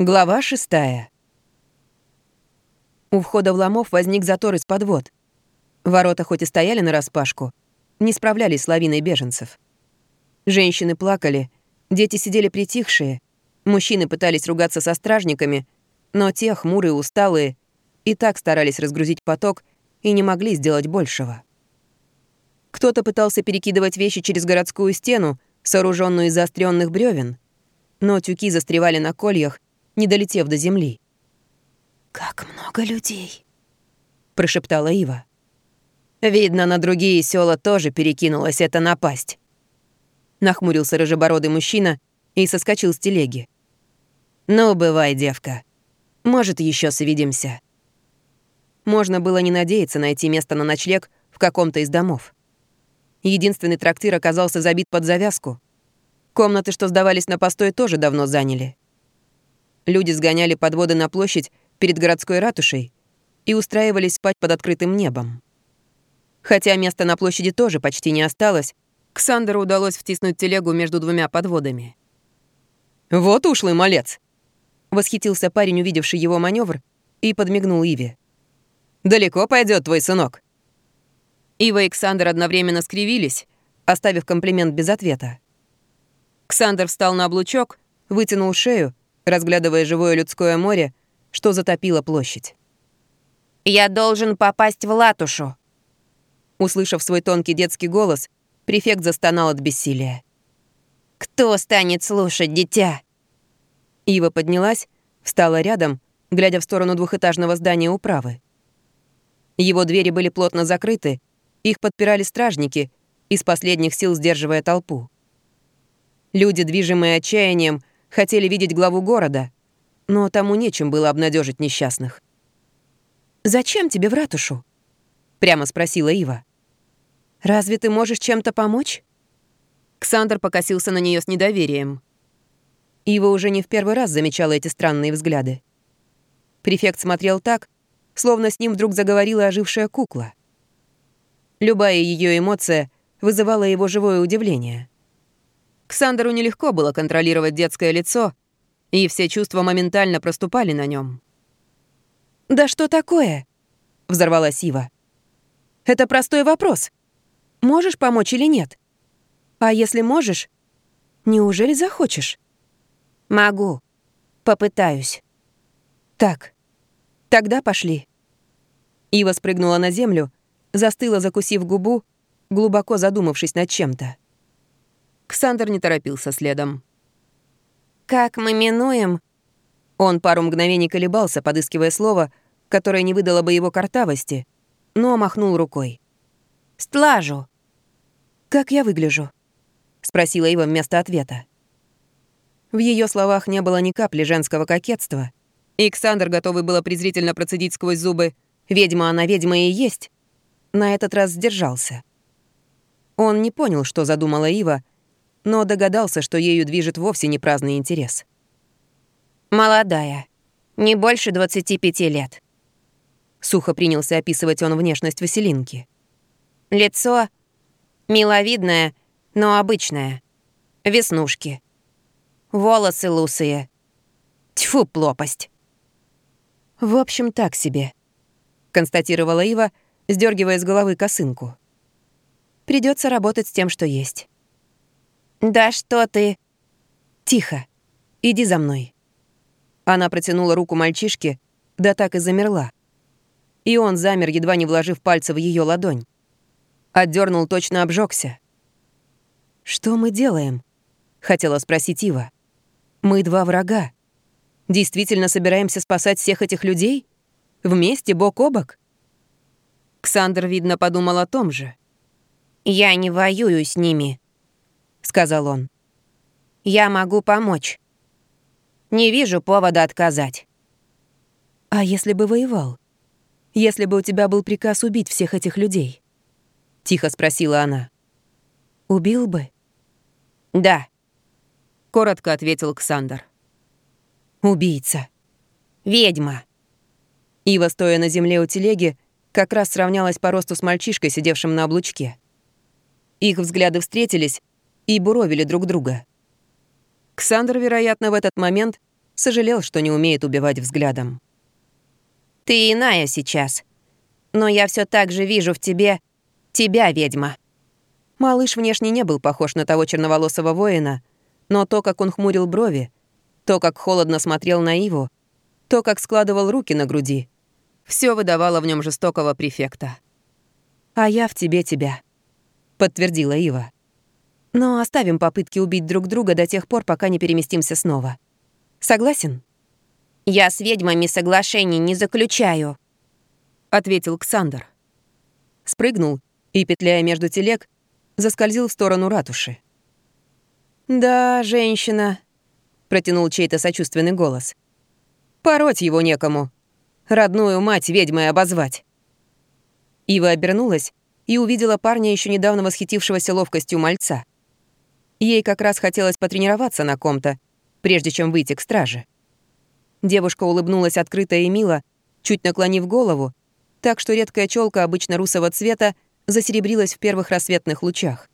Глава шестая. У входа в Ломов возник затор из подвод. Ворота хоть и стояли нараспашку, не справлялись с лавиной беженцев. Женщины плакали, дети сидели притихшие, мужчины пытались ругаться со стражниками, но те, хмурые, усталые, и так старались разгрузить поток и не могли сделать большего. Кто-то пытался перекидывать вещи через городскую стену, сооруженную из заостренных бревен, но тюки застревали на кольях, не долетев до земли. «Как много людей!» — прошептала Ива. «Видно, на другие села тоже перекинулась эта напасть». Нахмурился рыжебородый мужчина и соскочил с телеги. «Ну, бывай, девка. Может, еще свидимся». Можно было не надеяться найти место на ночлег в каком-то из домов. Единственный трактир оказался забит под завязку. Комнаты, что сдавались на постой, тоже давно заняли. Люди сгоняли подводы на площадь перед городской ратушей и устраивались спать под открытым небом. Хотя места на площади тоже почти не осталось, Ксандеру удалось втиснуть телегу между двумя подводами. «Вот ушлый малец!» — восхитился парень, увидевший его маневр, и подмигнул Иве. «Далеко пойдет твой сынок?» Ива и Ксандер одновременно скривились, оставив комплимент без ответа. Ксандер встал на облучок, вытянул шею разглядывая живое людское море, что затопило площадь. «Я должен попасть в латушу!» Услышав свой тонкий детский голос, префект застонал от бессилия. «Кто станет слушать, дитя?» Ива поднялась, встала рядом, глядя в сторону двухэтажного здания управы. Его двери были плотно закрыты, их подпирали стражники, из последних сил сдерживая толпу. Люди, движимые отчаянием, хотели видеть главу города, но тому нечем было обнадежить несчастных. «Зачем тебе в ратушу?» — прямо спросила Ива. «Разве ты можешь чем-то помочь?» Ксандр покосился на нее с недоверием. Ива уже не в первый раз замечала эти странные взгляды. Префект смотрел так, словно с ним вдруг заговорила ожившая кукла. Любая ее эмоция вызывала его живое удивление. Ксандеру нелегко было контролировать детское лицо, и все чувства моментально проступали на нем. «Да что такое?» — взорвалась Ива. «Это простой вопрос. Можешь помочь или нет? А если можешь, неужели захочешь?» «Могу. Попытаюсь». «Так, тогда пошли». Ива спрыгнула на землю, застыла, закусив губу, глубоко задумавшись над чем-то. Ксандр не торопился следом. «Как мы минуем?» Он пару мгновений колебался, подыскивая слово, которое не выдало бы его картавости, но махнул рукой. «Стлажу». «Как я выгляжу?» — спросила его вместо ответа. В ее словах не было ни капли женского кокетства, и Ксандр, готовый было презрительно процедить сквозь зубы «Ведьма она, ведьма и есть», на этот раз сдержался. Он не понял, что задумала Ива, но догадался, что ею движет вовсе не праздный интерес. «Молодая. Не больше 25 лет». Сухо принялся описывать он внешность Василинки. «Лицо миловидное, но обычное. Веснушки. Волосы лусые. Тьфу, плопость». «В общем, так себе», — констатировала Ива, сдергивая с головы косынку. Придется работать с тем, что есть». «Да что ты...» «Тихо. Иди за мной». Она протянула руку мальчишке, да так и замерла. И он замер, едва не вложив пальцы в ее ладонь. Отдернул, точно обжегся. «Что мы делаем?» — хотела спросить Ива. «Мы два врага. Действительно собираемся спасать всех этих людей? Вместе, бок о бок?» Ксандр, видно, подумал о том же. «Я не воюю с ними», сказал он. «Я могу помочь. Не вижу повода отказать». «А если бы воевал? Если бы у тебя был приказ убить всех этих людей?» Тихо спросила она. «Убил бы?» «Да», — коротко ответил Ксандр. «Убийца. Ведьма». Ива, стоя на земле у телеги, как раз сравнялась по росту с мальчишкой, сидевшим на облучке. Их взгляды встретились, и буровили друг друга. Ксандр, вероятно, в этот момент Сожалел, что не умеет убивать взглядом. «Ты иная сейчас. Но я все так же вижу в тебе тебя, ведьма». Малыш внешне не был похож на того черноволосого воина, но то, как он хмурил брови, то, как холодно смотрел на Иву, то, как складывал руки на груди, все выдавало в нем жестокого префекта. «А я в тебе тебя», — подтвердила Ива. «Но оставим попытки убить друг друга до тех пор, пока не переместимся снова. Согласен?» «Я с ведьмами соглашений не заключаю», — ответил Ксандр. Спрыгнул и, петляя между телег, заскользил в сторону ратуши. «Да, женщина», — протянул чей-то сочувственный голос. «Пороть его некому. Родную мать ведьмой обозвать». Ива обернулась и увидела парня, еще недавно восхитившегося ловкостью мальца. Ей как раз хотелось потренироваться на ком-то, прежде чем выйти к страже. Девушка улыбнулась открыто и мило, чуть наклонив голову, так что редкая челка обычно русого цвета засеребрилась в первых рассветных лучах.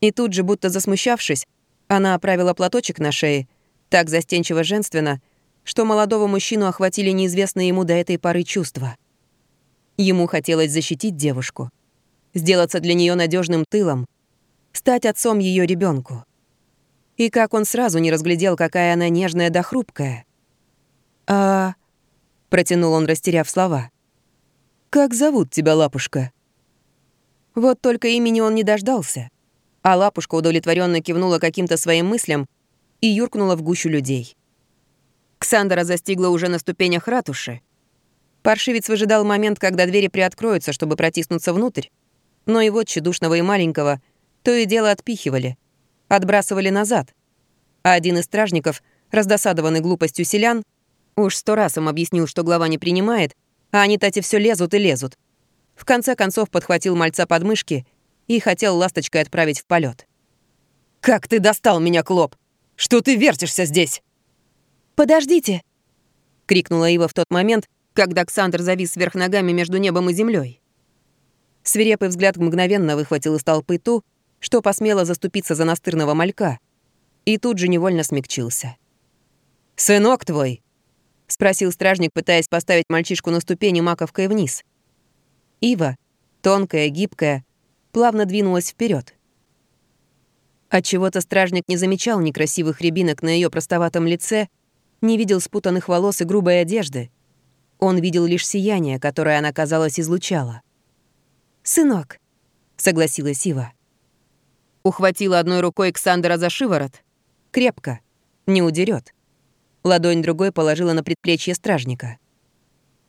И тут же, будто засмущавшись, она оправила платочек на шее, так застенчиво женственно, что молодого мужчину охватили неизвестные ему до этой поры чувства. Ему хотелось защитить девушку, сделаться для нее надежным тылом, стать отцом ее ребенку. И как он сразу не разглядел, какая она нежная да хрупкая. «А...» — протянул он, растеряв слова. «Как зовут тебя, лапушка?» Вот только имени он не дождался, а лапушка удовлетворенно кивнула каким-то своим мыслям и юркнула в гущу людей. Ксандера застигла уже на ступенях ратуши. Паршивец выжидал момент, когда двери приоткроются, чтобы протиснуться внутрь, но его тщедушного и маленького то и дело отпихивали, отбрасывали назад. А один из стражников, раздосадованный глупостью селян, уж сто раз им объяснил, что глава не принимает, а они, тати, все лезут и лезут. В конце концов подхватил мальца под мышки и хотел ласточкой отправить в полет. «Как ты достал меня, Клоп! Что ты вертишься здесь?» «Подождите!» — крикнула Ива в тот момент, когда Ксандр завис вверх ногами между небом и землей. Свирепый взгляд мгновенно выхватил из толпы ту, что посмела заступиться за настырного малька, и тут же невольно смягчился. «Сынок твой!» — спросил стражник, пытаясь поставить мальчишку на ступени маковкой вниз — Ива, тонкая, гибкая, плавно двинулась вперед. Отчего-то стражник не замечал некрасивых рябинок на ее простоватом лице, не видел спутанных волос и грубой одежды. Он видел лишь сияние, которое она, казалось, излучала. «Сынок», — согласилась Ива. Ухватила одной рукой Ксандера за шиворот. Крепко. Не удерет. Ладонь другой положила на предплечье стражника.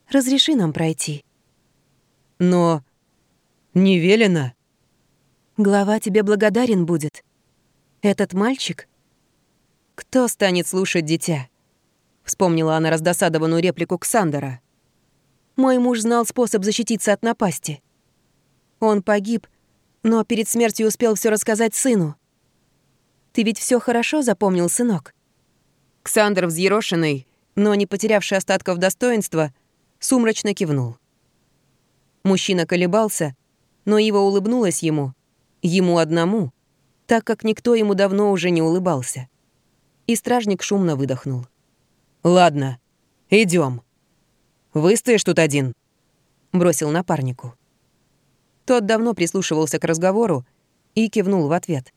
«Разреши нам пройти», но не велено. Глава тебе благодарен будет. Этот мальчик? Кто станет слушать дитя? Вспомнила она раздосадованную реплику Ксандера. Мой муж знал способ защититься от напасти. Он погиб, но перед смертью успел все рассказать сыну. Ты ведь все хорошо запомнил, сынок? Ксандр, взъерошенный, но не потерявший остатков достоинства, сумрачно кивнул. Мужчина колебался, но Ива улыбнулась ему, ему одному, так как никто ему давно уже не улыбался. И стражник шумно выдохнул. «Ладно, идем. Выстоишь тут один?» Бросил напарнику. Тот давно прислушивался к разговору и кивнул в ответ.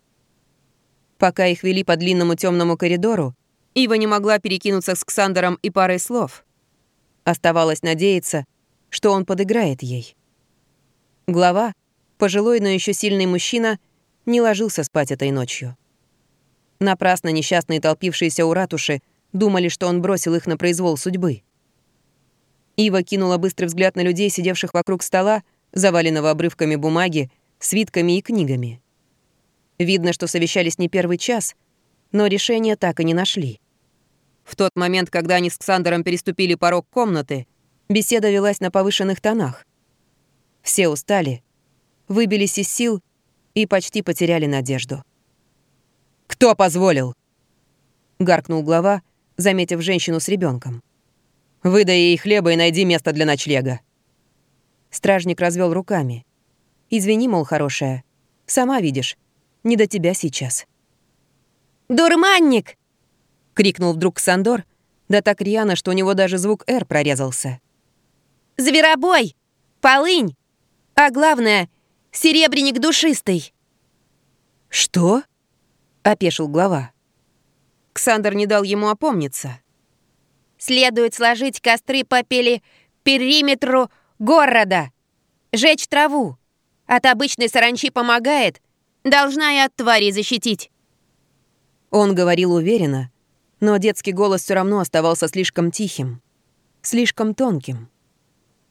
Пока их вели по длинному темному коридору, Ива не могла перекинуться с Ксандером и парой слов. Оставалось надеяться, что он подыграет ей. Глава, пожилой, но еще сильный мужчина, не ложился спать этой ночью. Напрасно несчастные, толпившиеся у ратуши, думали, что он бросил их на произвол судьбы. Ива кинула быстрый взгляд на людей, сидевших вокруг стола, заваленного обрывками бумаги, свитками и книгами. Видно, что совещались не первый час, но решения так и не нашли. В тот момент, когда они с Ксандером переступили порог комнаты, беседа велась на повышенных тонах. Все устали, выбились из сил и почти потеряли надежду. «Кто позволил?» — гаркнул глава, заметив женщину с ребенком. «Выдай ей хлеба и найди место для ночлега». Стражник развел руками. «Извини, мол, хорошая. Сама видишь, не до тебя сейчас». «Дурманник!» — крикнул вдруг Сандор, Да так рьяно, что у него даже звук «Р» прорезался. «Зверобой! Полынь! А главное, серебряник душистый!» «Что?» — опешил глава. Ксандр не дал ему опомниться. «Следует сложить костры по периметру города, жечь траву. От обычной саранчи помогает, должна и от твари защитить». Он говорил уверенно, но детский голос все равно оставался слишком тихим, слишком тонким.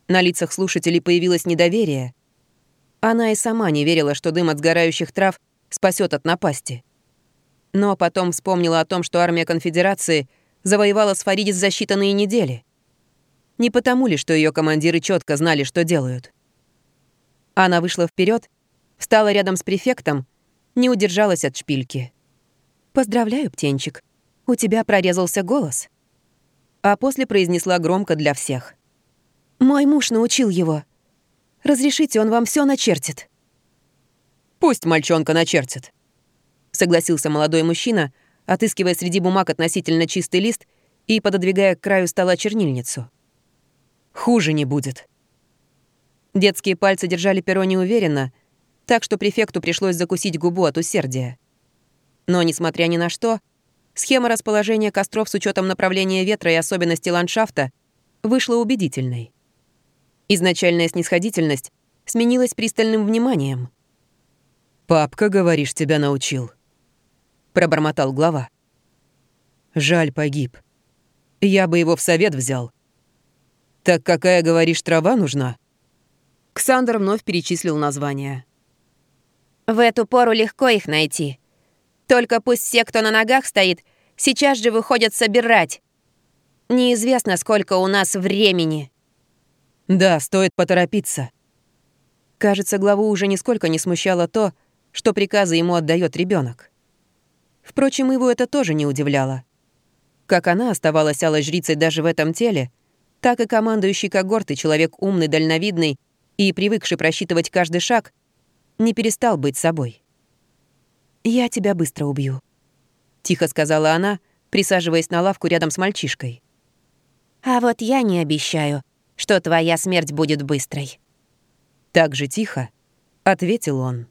На лицах слушателей появилось недоверие. Она и сама не верила, что дым от сгорающих трав спасет от напасти. Но потом вспомнила о том, что армия конфедерации завоевала Сфаридис за считанные недели. Не потому ли, что ее командиры четко знали, что делают. Она вышла вперед, встала рядом с префектом, не удержалась от шпильки. «Поздравляю, птенчик, у тебя прорезался голос». А после произнесла громко для всех. «Мой муж научил его. Разрешите, он вам все начертит». «Пусть мальчонка начертит», — согласился молодой мужчина, отыскивая среди бумаг относительно чистый лист и пододвигая к краю стола чернильницу. «Хуже не будет». Детские пальцы держали перо неуверенно, так что префекту пришлось закусить губу от усердия. Но, несмотря ни на что, схема расположения костров с учетом направления ветра и особенностей ландшафта вышла убедительной. Изначальная снисходительность сменилась пристальным вниманием — «Папка, говоришь, тебя научил», — пробормотал глава. «Жаль, погиб. Я бы его в совет взял. Так какая, говоришь, трава нужна?» Ксандр вновь перечислил названия. «В эту пору легко их найти. Только пусть все, кто на ногах стоит, сейчас же выходят собирать. Неизвестно, сколько у нас времени». «Да, стоит поторопиться». Кажется, главу уже нисколько не смущало то, что приказы ему отдает ребенок. Впрочем, его это тоже не удивляло. Как она оставалась алой жрицей даже в этом теле, так и командующий когорты, человек умный, дальновидный и привыкший просчитывать каждый шаг, не перестал быть собой. «Я тебя быстро убью», — тихо сказала она, присаживаясь на лавку рядом с мальчишкой. «А вот я не обещаю, что твоя смерть будет быстрой». Так же тихо ответил он.